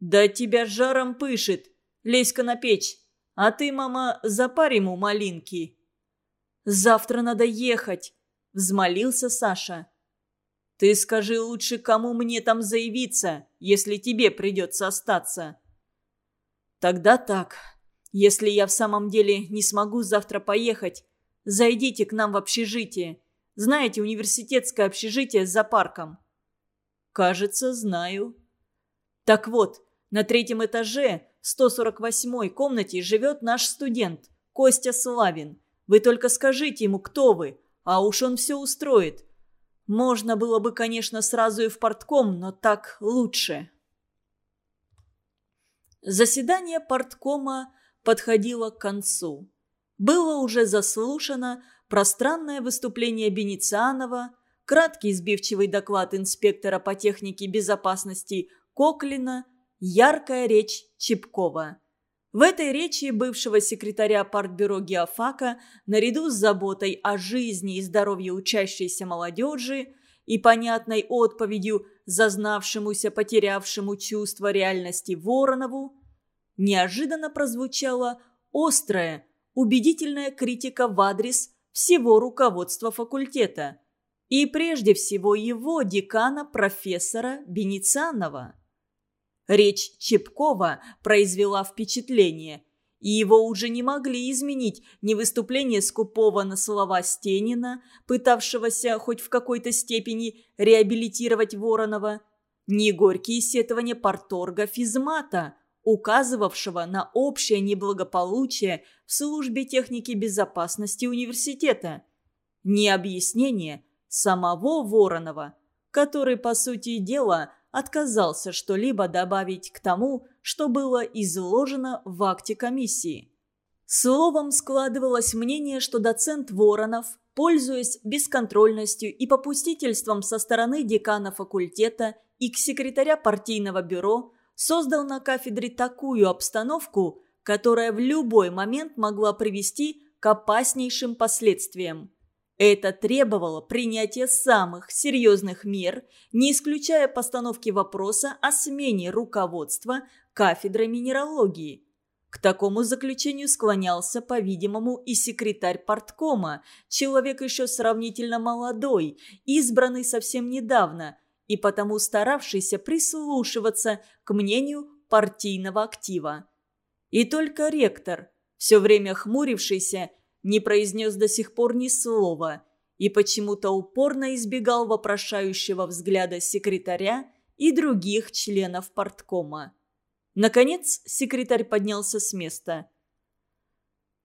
Да тебя жаром пышет. Лезь-ка на печь. А ты, мама, запарь ему малинки. Завтра надо ехать, взмолился Саша. Ты скажи лучше, кому мне там заявиться, если тебе придется остаться. Тогда так. Если я в самом деле не смогу завтра поехать, зайдите к нам в общежитие. Знаете университетское общежитие за парком? Кажется, знаю. Так вот, на третьем этаже, в 148-й комнате, живет наш студент, Костя Славин. Вы только скажите ему, кто вы, а уж он все устроит. Можно было бы, конечно, сразу и в портком, но так лучше. Заседание порткома подходило к концу. Было уже заслушано пространное выступление Бенецианова, краткий избивчивый доклад инспектора по технике безопасности Коклина, яркая речь Чепкова. В этой речи бывшего секретаря партбюро Геофака, наряду с заботой о жизни и здоровье учащейся молодежи и понятной отповедью зазнавшемуся, потерявшему чувство реальности Воронову, неожиданно прозвучала острая, убедительная критика в адрес всего руководства факультета и прежде всего его декана профессора Беницанова. Речь Чепкова произвела впечатление, и его уже не могли изменить ни выступление скупого на слова Стенина, пытавшегося хоть в какой-то степени реабилитировать Воронова, ни горькие сетования порторга Физмата – указывавшего на общее неблагополучие в службе техники безопасности университета. Не объяснение самого Воронова, который, по сути дела, отказался что-либо добавить к тому, что было изложено в акте комиссии. Словом, складывалось мнение, что доцент Воронов, пользуясь бесконтрольностью и попустительством со стороны декана факультета и к секретаря партийного бюро, создал на кафедре такую обстановку, которая в любой момент могла привести к опаснейшим последствиям. Это требовало принятия самых серьезных мер, не исключая постановки вопроса о смене руководства кафедрой минералогии. К такому заключению склонялся, по-видимому, и секретарь парткома, человек еще сравнительно молодой, избранный совсем недавно – и потому старавшийся прислушиваться к мнению партийного актива. И только ректор, все время хмурившийся, не произнес до сих пор ни слова и почему-то упорно избегал вопрошающего взгляда секретаря и других членов парткома. Наконец секретарь поднялся с места.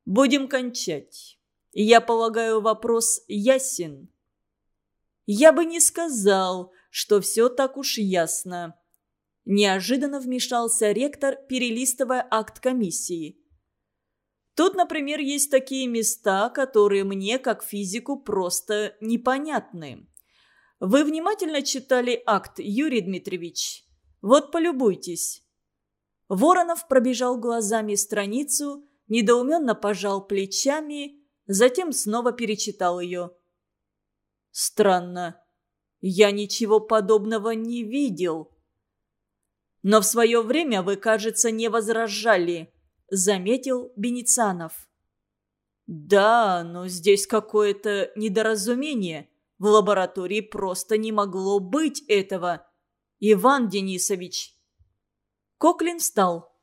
«Будем кончать. Я полагаю, вопрос ясен». «Я бы не сказал, что все так уж ясно. Неожиданно вмешался ректор, перелистывая акт комиссии. Тут, например, есть такие места, которые мне, как физику, просто непонятны. Вы внимательно читали акт, Юрий Дмитриевич? Вот полюбуйтесь. Воронов пробежал глазами страницу, недоуменно пожал плечами, затем снова перечитал ее. Странно. Я ничего подобного не видел. Но в свое время вы, кажется, не возражали», – заметил Беницанов. «Да, но здесь какое-то недоразумение. В лаборатории просто не могло быть этого. Иван Денисович». Коклин встал.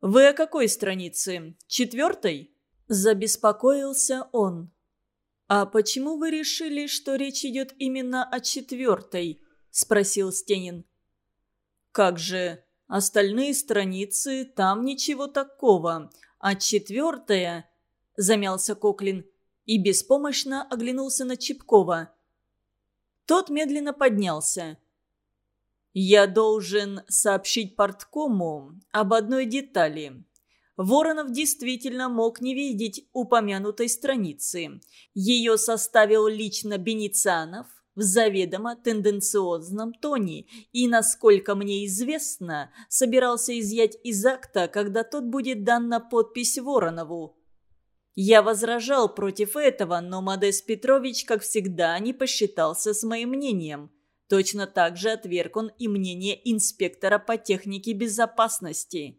«Вы о какой странице? Четвертой?» Забеспокоился он. «А почему вы решили, что речь идет именно о четвертой?» Спросил Стенин. «Как же, остальные страницы, там ничего такого. А четвертая...» Замялся Коклин и беспомощно оглянулся на Чепкова. Тот медленно поднялся. «Я должен сообщить порткому об одной детали. Воронов действительно мог не видеть упомянутой страницы. Ее составил лично Беницанов в заведомо тенденциозном тоне и, насколько мне известно, собирался изъять из акта, когда тот будет дан на подпись Воронову. Я возражал против этого, но Модес Петрович, как всегда, не посчитался с моим мнением. Точно так же отверг он и мнение инспектора по технике безопасности.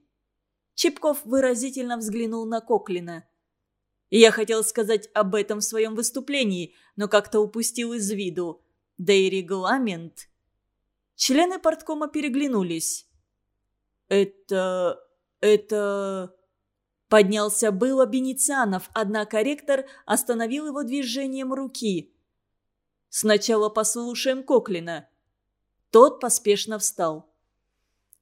Чепков выразительно взглянул на Коклина. Я хотел сказать об этом в своем выступлении, но как-то упустил из виду. Да и регламент. Члены порткома переглянулись. «Это... это...» Поднялся было Бенецианов, однако ректор остановил его движением руки. «Сначала послушаем Коклина». Тот поспешно встал.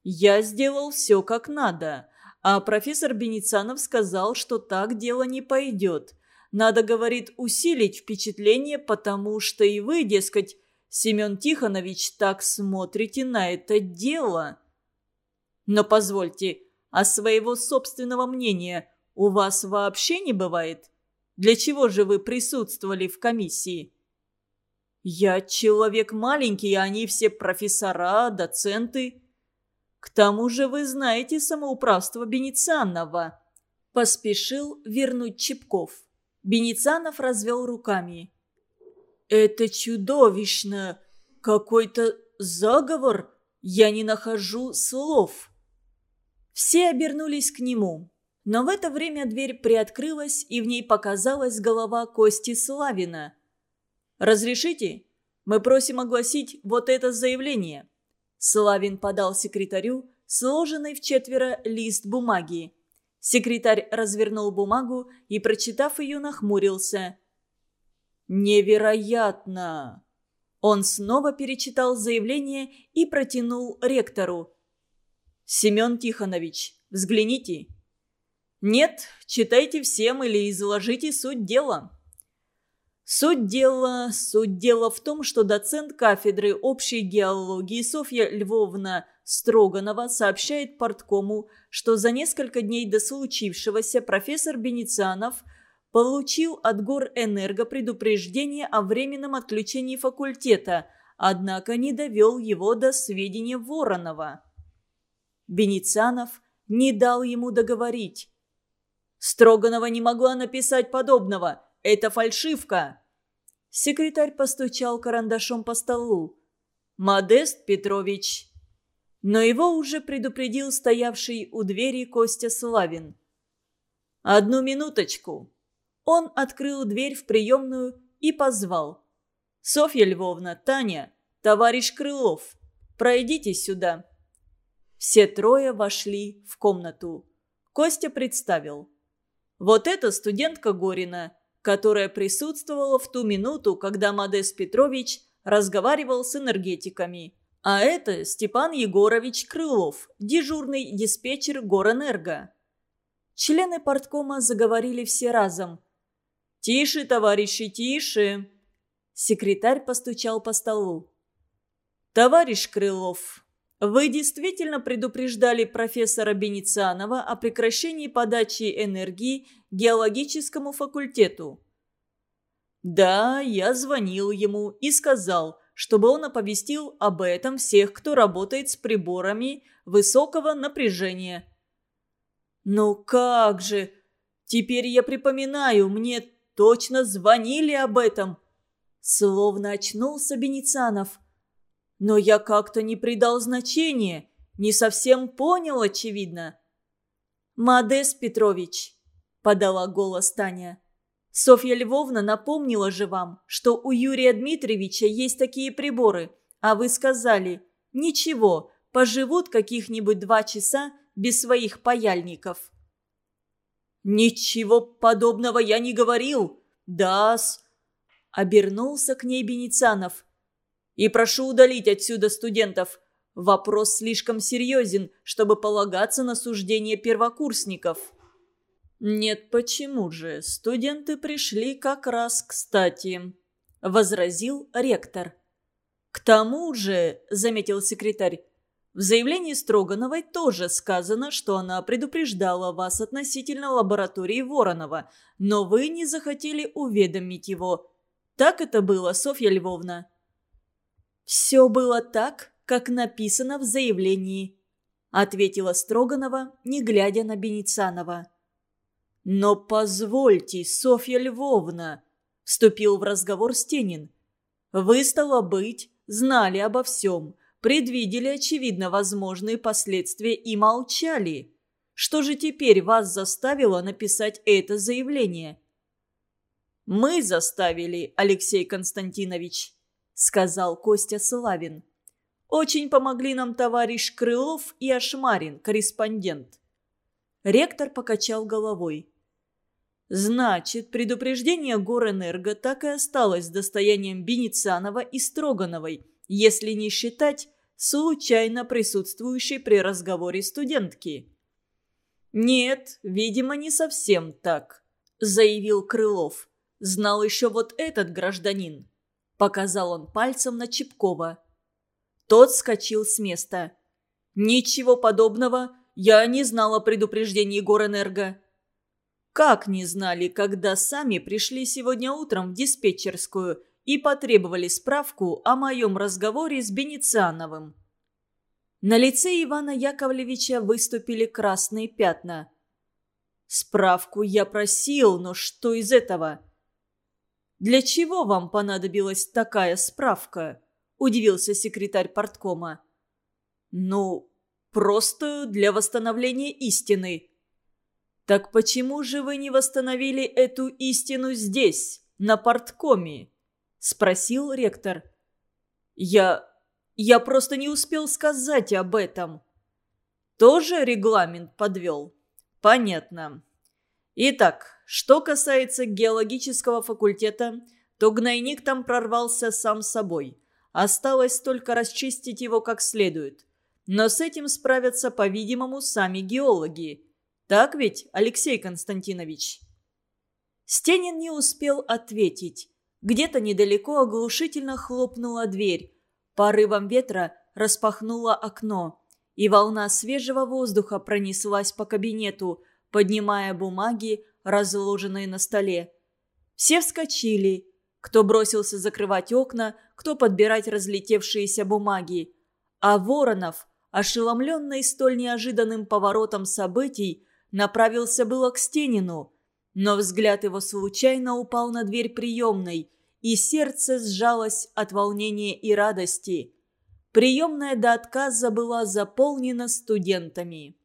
«Я сделал все как надо. А профессор Беницанов сказал, что так дело не пойдет. Надо, говорит, усилить впечатление, потому что и вы, дескать, Семен Тихонович, так смотрите на это дело. Но позвольте, а своего собственного мнения у вас вообще не бывает? Для чего же вы присутствовали в комиссии? Я человек маленький, а они все профессора, доценты. К тому же вы знаете самоуправство Беницанова. Поспешил вернуть Чепков. Беницанов развел руками. «Это чудовищно! Какой-то заговор! Я не нахожу слов!» Все обернулись к нему. Но в это время дверь приоткрылась, и в ней показалась голова Кости Славина. «Разрешите? Мы просим огласить вот это заявление». Славин подал секретарю сложенный в четверо лист бумаги. Секретарь развернул бумагу и, прочитав ее, нахмурился. «Невероятно!» Он снова перечитал заявление и протянул ректору. «Семен Тихонович, взгляните». «Нет, читайте всем или изложите суть дела». Суть дела, суть дела в том, что доцент кафедры общей геологии Софья Львовна Строганова сообщает порткому, что за несколько дней до случившегося профессор Беницанов получил от Горэнерго предупреждение о временном отключении факультета, однако не довел его до сведения Воронова. Беницанов не дал ему договорить. «Строганова не могла написать подобного. Это фальшивка!» Секретарь постучал карандашом по столу. «Модест Петрович!» Но его уже предупредил стоявший у двери Костя Славин. «Одну минуточку!» Он открыл дверь в приемную и позвал. «Софья Львовна, Таня, товарищ Крылов, пройдите сюда». Все трое вошли в комнату. Костя представил. «Вот это студентка Горина которая присутствовала в ту минуту, когда Модес Петрович разговаривал с энергетиками. А это Степан Егорович Крылов, дежурный диспетчер Горэнерго. Члены порткома заговорили все разом. «Тише, товарищи, тише!» Секретарь постучал по столу. «Товарищ Крылов, вы действительно предупреждали профессора Беницанова о прекращении подачи энергии геологическому факультету? Да, я звонил ему и сказал, чтобы он оповестил об этом всех, кто работает с приборами высокого напряжения. Ну как же? Теперь я припоминаю, мне точно звонили об этом. Словно очнулся Беницанов. Но я как-то не придал значения. Не совсем понял, очевидно». «Модес Петрович», — подала голос Таня. «Софья Львовна напомнила же вам, что у Юрия Дмитриевича есть такие приборы, а вы сказали, ничего, поживут каких-нибудь два часа без своих паяльников». «Ничего подобного я не говорил. Да-с». Обернулся к ней Беницанов. «И прошу удалить отсюда студентов. Вопрос слишком серьезен, чтобы полагаться на суждение первокурсников». «Нет, почему же? Студенты пришли как раз кстати», — возразил ректор. «К тому же», — заметил секретарь, в заявлении Строгановой тоже сказано, что она предупреждала вас относительно лаборатории Воронова, но вы не захотели уведомить его. Так это было, Софья Львовна?» «Все было так, как написано в заявлении», — ответила Строганова, не глядя на Беницанова. «Но позвольте, Софья Львовна», — вступил в разговор Стенин. «Вы, стало быть, знали обо всем» предвидели, очевидно, возможные последствия и молчали. Что же теперь вас заставило написать это заявление? «Мы заставили, Алексей Константинович», — сказал Костя Славин. «Очень помогли нам товарищ Крылов и Ашмарин, корреспондент». Ректор покачал головой. Значит, предупреждение Горэнерго так и осталось достоянием Беницанова и Строгановой, если не считать случайно присутствующей при разговоре студентки. «Нет, видимо, не совсем так», – заявил Крылов. «Знал еще вот этот гражданин», – показал он пальцем на Чепкова. Тот скочил с места. «Ничего подобного. Я не знал о предупреждении Горэнерго». «Как не знали, когда сами пришли сегодня утром в диспетчерскую и потребовали справку о моем разговоре с Бенециановым. На лице Ивана Яковлевича выступили красные пятна. «Справку я просил, но что из этого?» «Для чего вам понадобилась такая справка?» – удивился секретарь порткома. «Ну, просто для восстановления истины». «Так почему же вы не восстановили эту истину здесь, на порткоме?» Спросил ректор. «Я... я просто не успел сказать об этом». «Тоже регламент подвел?» «Понятно. Итак, что касается геологического факультета, то гнойник там прорвался сам собой. Осталось только расчистить его как следует. Но с этим справятся, по-видимому, сами геологи. Так ведь, Алексей Константинович?» Стенин не успел ответить. Где-то недалеко оглушительно хлопнула дверь. Порывом ветра распахнуло окно, и волна свежего воздуха пронеслась по кабинету, поднимая бумаги, разложенные на столе. Все вскочили. Кто бросился закрывать окна, кто подбирать разлетевшиеся бумаги. А Воронов, ошеломленный столь неожиданным поворотом событий, направился было к Стенину – но взгляд его случайно упал на дверь приемной, и сердце сжалось от волнения и радости. Приемная до отказа была заполнена студентами.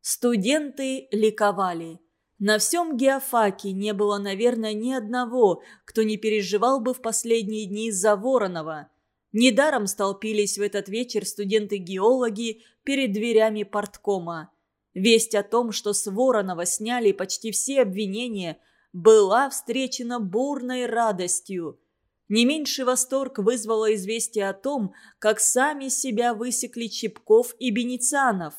Студенты ликовали. На всем геофаке не было, наверное, ни одного, кто не переживал бы в последние дни за Воронова. Недаром столпились в этот вечер студенты-геологи перед дверями порткома. Весть о том, что с Воронова сняли почти все обвинения, была встречена бурной радостью. Не меньший восторг вызвало известие о том, как сами себя высекли Чепков и Беницанов.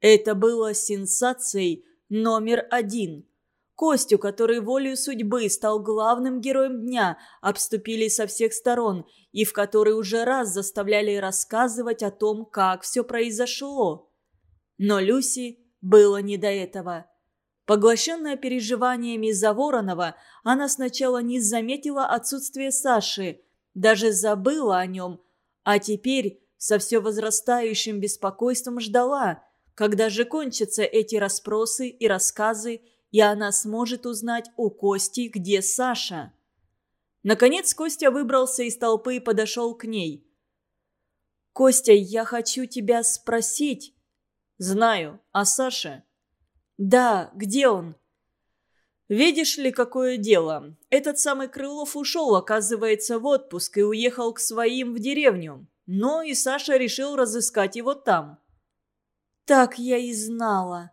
Это было сенсацией номер один. Костю, который волею судьбы стал главным героем дня, обступили со всех сторон и в который уже раз заставляли рассказывать о том, как все произошло. Но Люси было не до этого. Поглощенная переживаниями за Воронова, она сначала не заметила отсутствие Саши, даже забыла о нем, а теперь со все возрастающим беспокойством ждала, когда же кончатся эти расспросы и рассказы, и она сможет узнать у Кости, где Саша. Наконец Костя выбрался из толпы и подошел к ней. «Костя, я хочу тебя спросить». «Знаю. А Саша?» «Да, где он?» «Видишь ли, какое дело? Этот самый Крылов ушел, оказывается, в отпуск и уехал к своим в деревню. Но и Саша решил разыскать его там». «Так я и знала».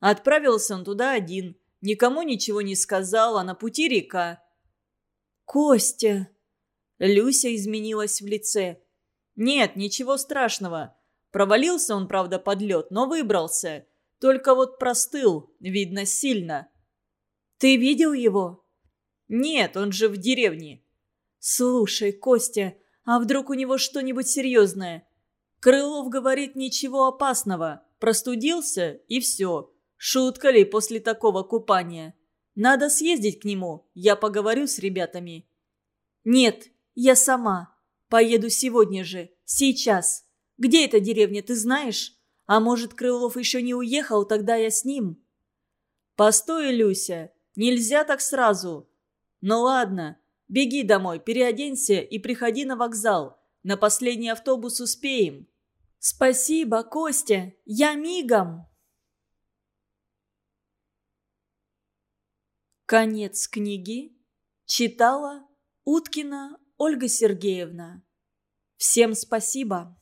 Отправился он туда один, никому ничего не сказал, а на пути река. «Костя!» Люся изменилась в лице. «Нет, ничего страшного. Провалился он, правда, под лед, но выбрался. Только вот простыл, видно, сильно». «Ты видел его?» «Нет, он же в деревне». «Слушай, Костя, а вдруг у него что-нибудь серьезное?» Крылов говорит ничего опасного. Простудился и все. Шутка ли после такого купания? Надо съездить к нему, я поговорю с ребятами». «Нет, я сама. Поеду сегодня же, сейчас. Где эта деревня, ты знаешь? А может, Крылов еще не уехал, тогда я с ним?» «Постой, Люся, нельзя так сразу. Ну ладно, беги домой, переоденься и приходи на вокзал. На последний автобус успеем». «Спасибо, Костя, я мигом!» Конец книги читала Уткина Ольга Сергеевна. Всем спасибо.